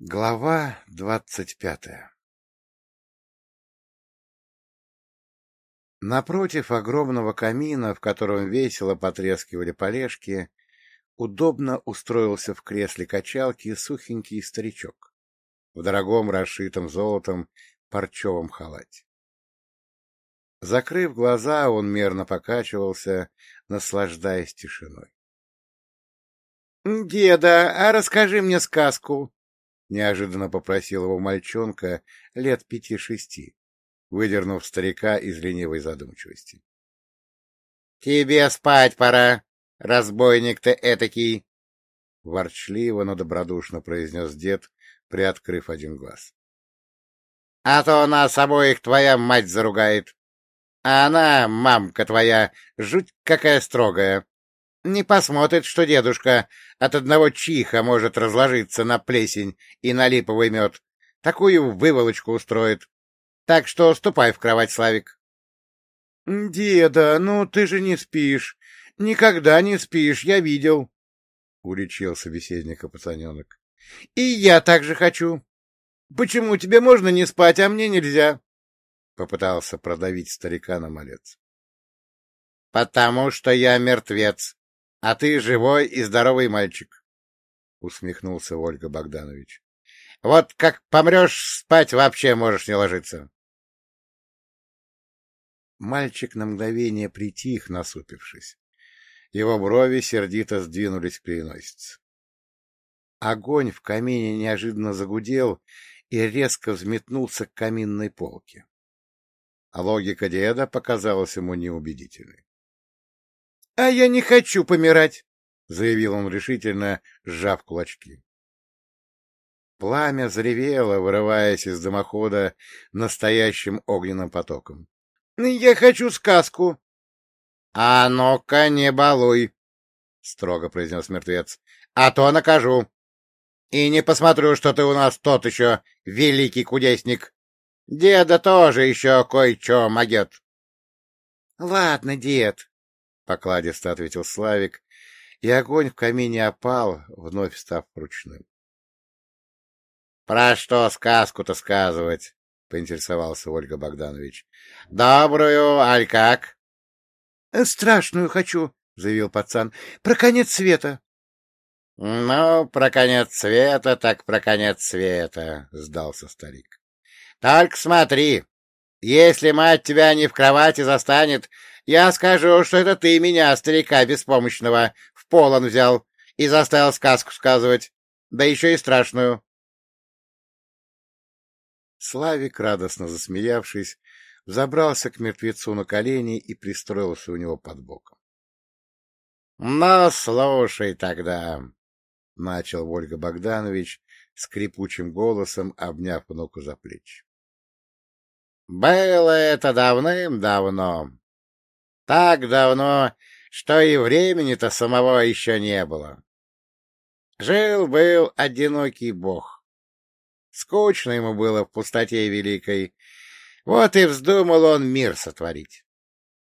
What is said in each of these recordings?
Глава двадцать пятая Напротив огромного камина, в котором весело потрескивали полежки, удобно устроился в кресле качалки сухенький старичок в дорогом расшитом золотом парчевом халате. Закрыв глаза, он мерно покачивался, наслаждаясь тишиной. — Деда, а расскажи мне сказку, — неожиданно попросил его мальчонка лет пяти-шести, выдернув старика из ленивой задумчивости. — Тебе спать пора, разбойник ты этакий! — ворчливо, но добродушно произнес дед, приоткрыв один глаз. — А то нас обоих твоя мать заругает. А она, мамка твоя, жуть какая строгая. Не посмотрит, что дедушка от одного чиха может разложиться на плесень и на липовый мед. Такую выволочку устроит. Так что ступай в кровать, Славик. — Деда, ну ты же не спишь. Никогда не спишь, я видел. — уличил собеседника пацаненок. — И я так же хочу. Почему тебе можно не спать, а мне нельзя? — попытался продавить старика на малец. — Потому что я мертвец, — А ты живой и здоровый мальчик, — усмехнулся Ольга Богданович. — Вот как помрешь, спать вообще можешь не ложиться. Мальчик на мгновение притих, насупившись. Его брови сердито сдвинулись к переносице. Огонь в камине неожиданно загудел и резко взметнулся к каминной полке. А логика деда показалась ему неубедительной. — А я не хочу помирать, — заявил он решительно, сжав кулачки. Пламя заревело, вырываясь из дымохода настоящим огненным потоком. — Я хочу сказку. — А ну-ка, не балуй, — строго произнес мертвец, — а то накажу. И не посмотрю, что ты у нас тот еще великий кудесник. Деда тоже еще кое-что могет. — Ладно, дед, покладисто ответил Славик, и огонь в камине опал, вновь став ручным. — Про что сказку-то сказывать? — поинтересовался Ольга Богданович. — Добрую, аль как? — Страшную хочу, — заявил пацан. — Про конец света. — Ну, про конец света, так про конец света, — сдался старик. — Только смотри, если мать тебя не в кровати застанет, я скажу, что это ты меня, старика беспомощного, в полон взял и заставил сказку сказывать, да еще и страшную. Славик, радостно засмеявшись, забрался к мертвецу на колени и пристроился у него под боком. — Ну, слушай тогда, — начал Ольга Богданович скрипучим голосом, обняв внука за плечи. — Было это давным-давно, так давно, что и времени-то самого еще не было. Жил-был одинокий бог. Скучно ему было в пустоте великой, вот и вздумал он мир сотворить.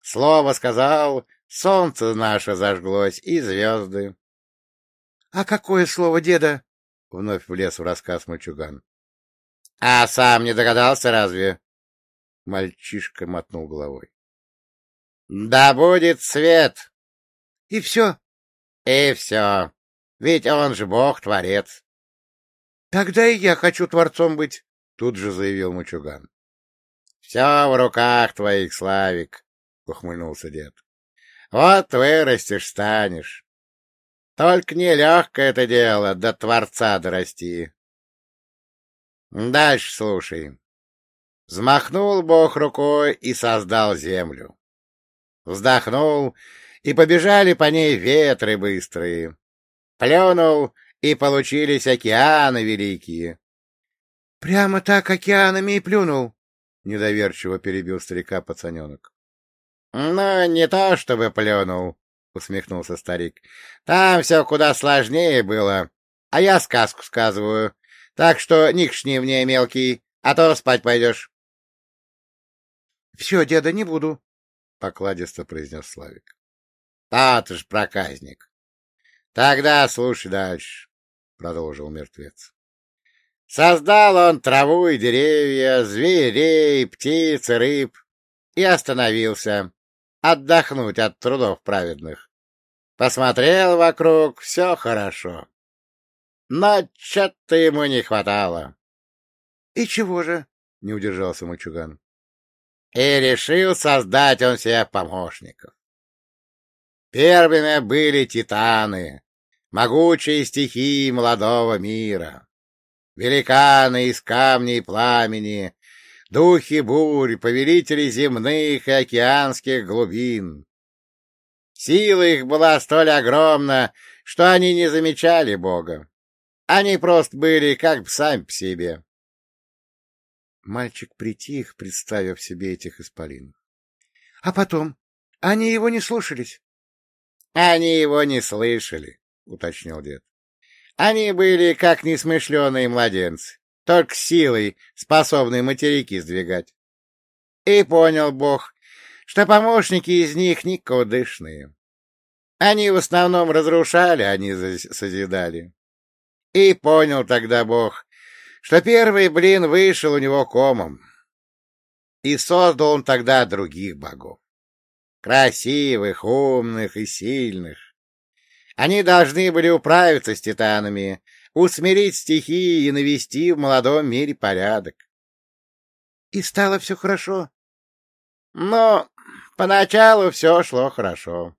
Слово сказал, солнце наше зажглось и звезды. — А какое слово деда? — вновь влез в рассказ мальчуган. — А сам не догадался разве? Мальчишка мотнул головой. Да будет свет. И все? И все. Ведь он же Бог-творец. Тогда и я хочу творцом быть, тут же заявил Мачуган. Все в руках твоих, Славик, ухмыльнулся дед. Вот вырастешь, станешь. Только нелегкое это дело до Творца дорасти. Дальше слушай. Взмахнул Бог рукой и создал землю вздохнул, и побежали по ней ветры быстрые. Плюнул, и получились океаны великие. — Прямо так океанами и плюнул? — недоверчиво перебил старика пацаненок. — Ну, не то чтобы плюнул, — усмехнулся старик. — Там все куда сложнее было, а я сказку сказываю, так что никшни мне мелкий, а то спать пойдешь. — Все, деда, не буду, — покладисто произнес Славик. — А, ты ж проказник. — Тогда слушай дальше, — продолжил мертвец. Создал он траву и деревья, зверей, птиц и рыб, и остановился отдохнуть от трудов праведных. Посмотрел вокруг, все хорошо. Но что-то ему не хватало. — И чего же? — не удержался мальчуган. И решил создать он себе помощников. Первыми были титаны, могучие стихии молодого мира. Великаны из камня и пламени, духи бурь, повелители земных и океанских глубин. Сила их была столь огромна, что они не замечали Бога. Они просто были как бы сами по себе. Мальчик притих, представив себе этих исполинов. — А потом? Они его не слушались? — Они его не слышали, — уточнил дед. — Они были как несмышленые младенцы только силой способны материки сдвигать. И понял Бог, что помощники из них никудышные. Они в основном разрушали, а не созидали. И понял тогда Бог, что первый блин вышел у него комом. И создал он тогда других богов. Красивых, умных и сильных. Они должны были управиться с титанами, усмирить стихии и навести в молодом мире порядок. И стало все хорошо. Но поначалу все шло хорошо.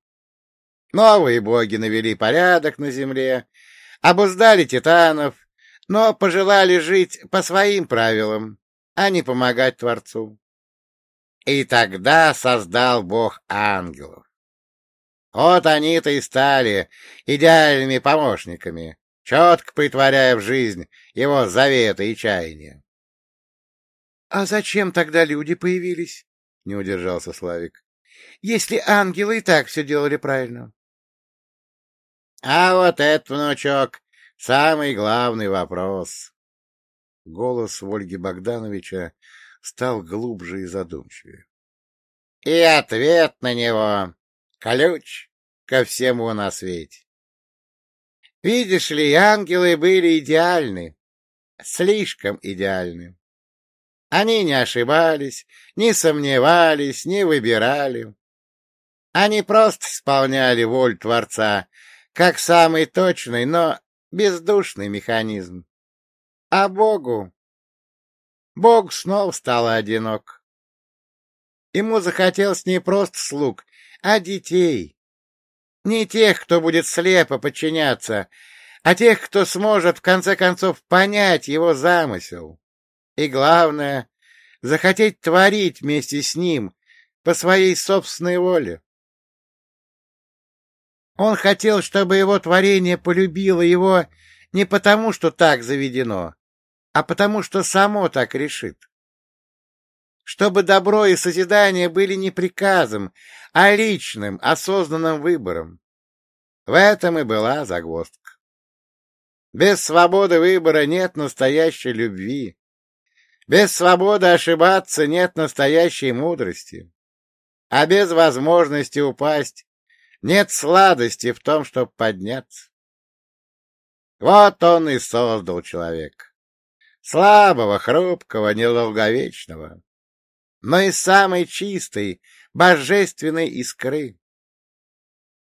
Новые боги навели порядок на земле, обуздали титанов, но пожелали жить по своим правилам, а не помогать Творцу. И тогда создал Бог ангелов. Вот они-то и стали идеальными помощниками, четко притворяя в жизнь его заветы и чаяния. — А зачем тогда люди появились? — не удержался Славик. — Если ангелы и так все делали правильно. — А вот это, внучок, самый главный вопрос. Голос Ольги Богдановича стал глубже и задумчивее. — И ответ на него — ключ ко всему на свете. Видишь ли, ангелы были идеальны, слишком идеальны. Они не ошибались, не сомневались, не выбирали. Они просто исполняли волю Творца, как самый точный, но бездушный механизм. А Богу? Бог снова стал одинок. Ему захотелось не просто слуг, а детей, не тех, кто будет слепо подчиняться, а тех, кто сможет в конце концов понять его замысел. И главное, захотеть творить вместе с ним по своей собственной воле. Он хотел, чтобы его творение полюбило его не потому, что так заведено, а потому, что само так решит чтобы добро и созидание были не приказом, а личным, осознанным выбором. В этом и была загвоздка. Без свободы выбора нет настоящей любви. Без свободы ошибаться нет настоящей мудрости. А без возможности упасть нет сладости в том, чтобы подняться. Вот он и создал человека. Слабого, хрупкого, недолговечного но и самой чистой, божественной искры.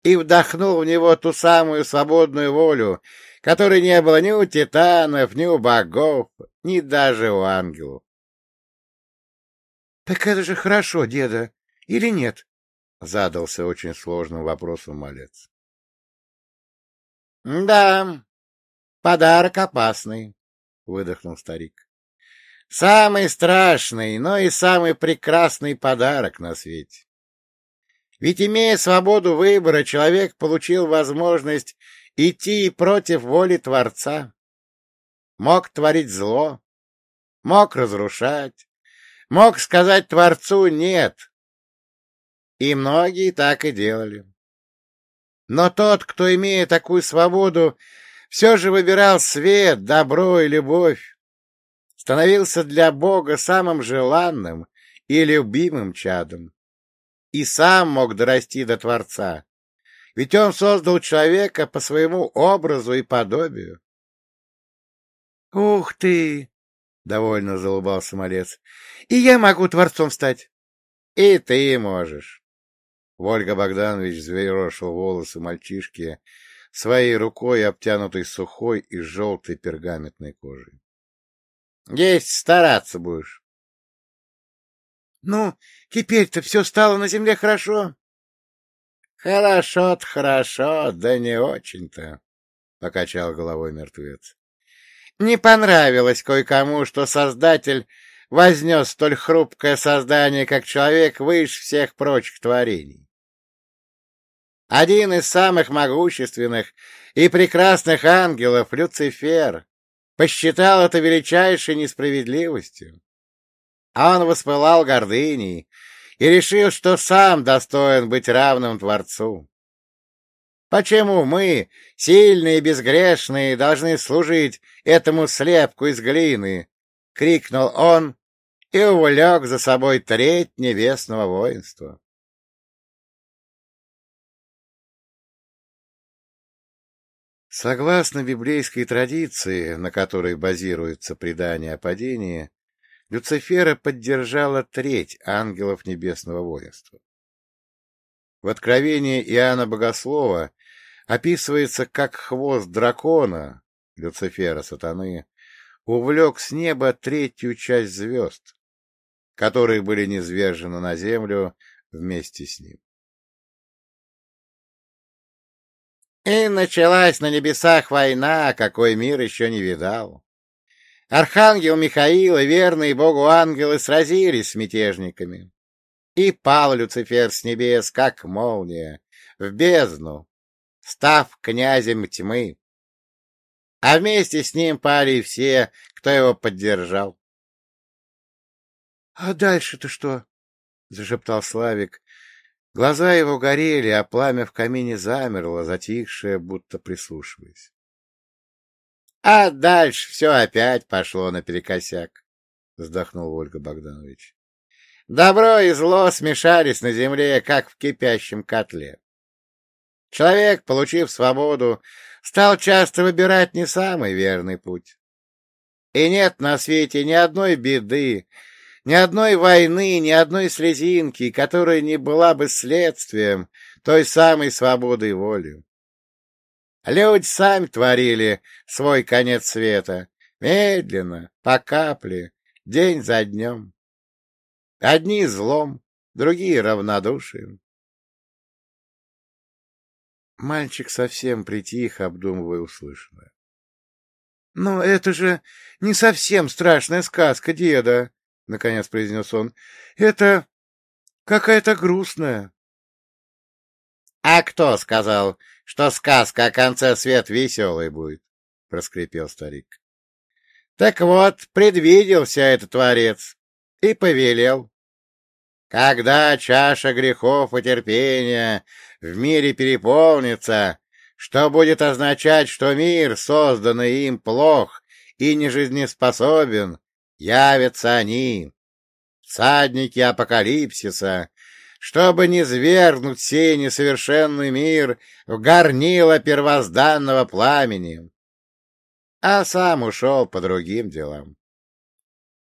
И вдохнул в него ту самую свободную волю, которой не было ни у титанов, ни у богов, ни даже у ангелов. — Так это же хорошо, деда, или нет? — задался очень сложным вопросом малец. — Да, подарок опасный, — выдохнул старик. Самый страшный, но и самый прекрасный подарок на свете. Ведь, имея свободу выбора, человек получил возможность идти против воли Творца. Мог творить зло, мог разрушать, мог сказать Творцу «нет». И многие так и делали. Но тот, кто, имея такую свободу, все же выбирал свет, добро и любовь, становился для Бога самым желанным и любимым чадом. И сам мог дорасти до Творца, ведь он создал человека по своему образу и подобию. — Ух ты! — довольно залыбался малец. — И я могу творцом стать. — И ты можешь. Вольга Богданович зверошил волосы мальчишки своей рукой, обтянутой сухой и желтой пергаментной кожей. — Есть стараться будешь. — Ну, теперь-то все стало на земле хорошо. — Хорошо-то хорошо, да не очень-то, — покачал головой мертвец. — Не понравилось кое-кому, что Создатель вознес столь хрупкое создание, как человек, выше всех прочих творений. Один из самых могущественных и прекрасных ангелов, Люцифер, посчитал это величайшей несправедливостью. Он воспылал гордыней и решил, что сам достоин быть равным Творцу. Почему мы, сильные и безгрешные, должны служить этому слепку из глины? — крикнул он и увлек за собой треть небесного воинства. Согласно библейской традиции, на которой базируется предание о падении, Люцифера поддержала треть ангелов небесного воинства. В Откровении Иоанна Богослова описывается, как хвост дракона, Люцифера, сатаны, увлек с неба третью часть звезд, которые были низвержены на землю вместе с ним. И началась на небесах война, какой мир еще не видал. Архангел Михаил и верные Богу ангелы сразились с мятежниками. И пал Люцифер с небес, как молния, в бездну, став князем тьмы. А вместе с ним пали и все, кто его поддержал. — А дальше-то что? — зашептал Славик, Глаза его горели, а пламя в камине замерло, затихшее, будто прислушиваясь. — А дальше все опять пошло наперекосяк, — вздохнул Ольга Богданович. — Добро и зло смешались на земле, как в кипящем котле. Человек, получив свободу, стал часто выбирать не самый верный путь. И нет на свете ни одной беды, ни одной войны, ни одной слезинки, которая не была бы следствием той самой свободы и воли. Люди сами творили свой конец света, медленно, по капле, день за днем. Одни злом, другие равнодушием. Мальчик совсем притих, обдумывая услышанное. — Но это же не совсем страшная сказка деда, — наконец произнес он. — Это какая-то грустная. — А кто сказал, что сказка о конце свет веселой будет? — проскрипел старик. — Так вот, предвиделся этот творец и повелел. Когда чаша грехов и терпения в мире переполнится, что будет означать, что мир, созданный им, плох и нежизнеспособен, явятся они, всадники апокалипсиса, чтобы не свергнуть сей несовершенный мир в горнило первозданного пламени. А сам ушел по другим делам.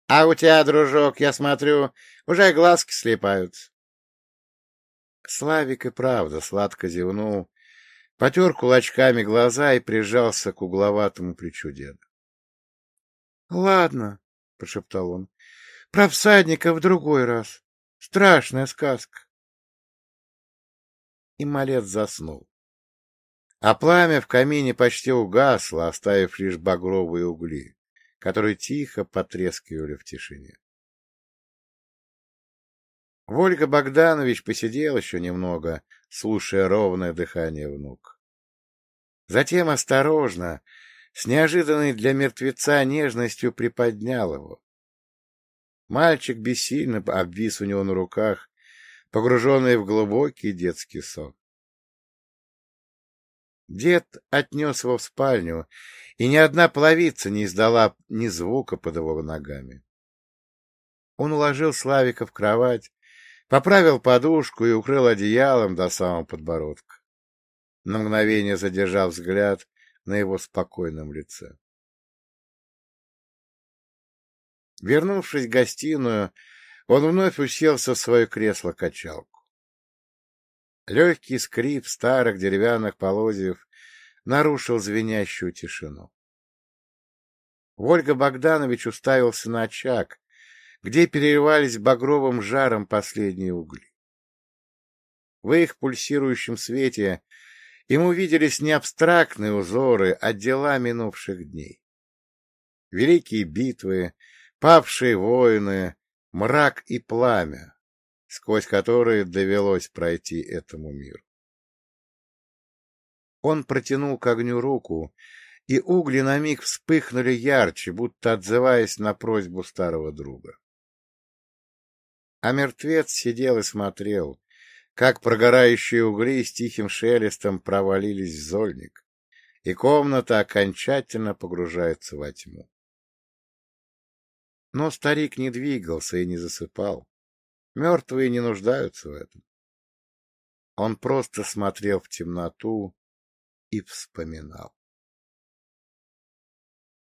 А у тебя, дружок, я смотрю, уже глазки слепаются. Славик и правда сладко зевнул, потер кулачками глаза и прижался к угловатому плечу деда. — Ладно, — прошептал он. — Про всадника в другой раз. Страшная сказка. И малец заснул. А пламя в камине почти угасло, оставив лишь багровые угли, которые тихо потрескивали в тишине. Вольга Богданович посидел еще немного, слушая ровное дыхание внук. Затем осторожно, с неожиданной для мертвеца нежностью приподнял его. Мальчик бессильно обвис у него на руках, погруженный в глубокий детский сон. Дед отнес его в спальню, и ни одна половица не издала ни звука под его ногами. Он уложил Славика в кровать, поправил подушку и укрыл одеялом до самого подбородка. На мгновение задержав взгляд на его спокойном лице. Вернувшись в гостиную, он вновь уселся в свое кресло-качалку. Легкий скрип старых деревянных полозьев нарушил звенящую тишину. Ольга Богданович уставился на очаг, где переливались багровым жаром последние угли. В их пульсирующем свете ему виделись не абстрактные узоры, а дела минувших дней. Великие битвы, павшие воины, мрак и пламя, сквозь которые довелось пройти этому миру. Он протянул к огню руку, и угли на миг вспыхнули ярче, будто отзываясь на просьбу старого друга. А мертвец сидел и смотрел, как прогорающие угли с тихим шелестом провалились в зольник, и комната окончательно погружается во тьму. Но старик не двигался и не засыпал. Мертвые не нуждаются в этом. Он просто смотрел в темноту и вспоминал.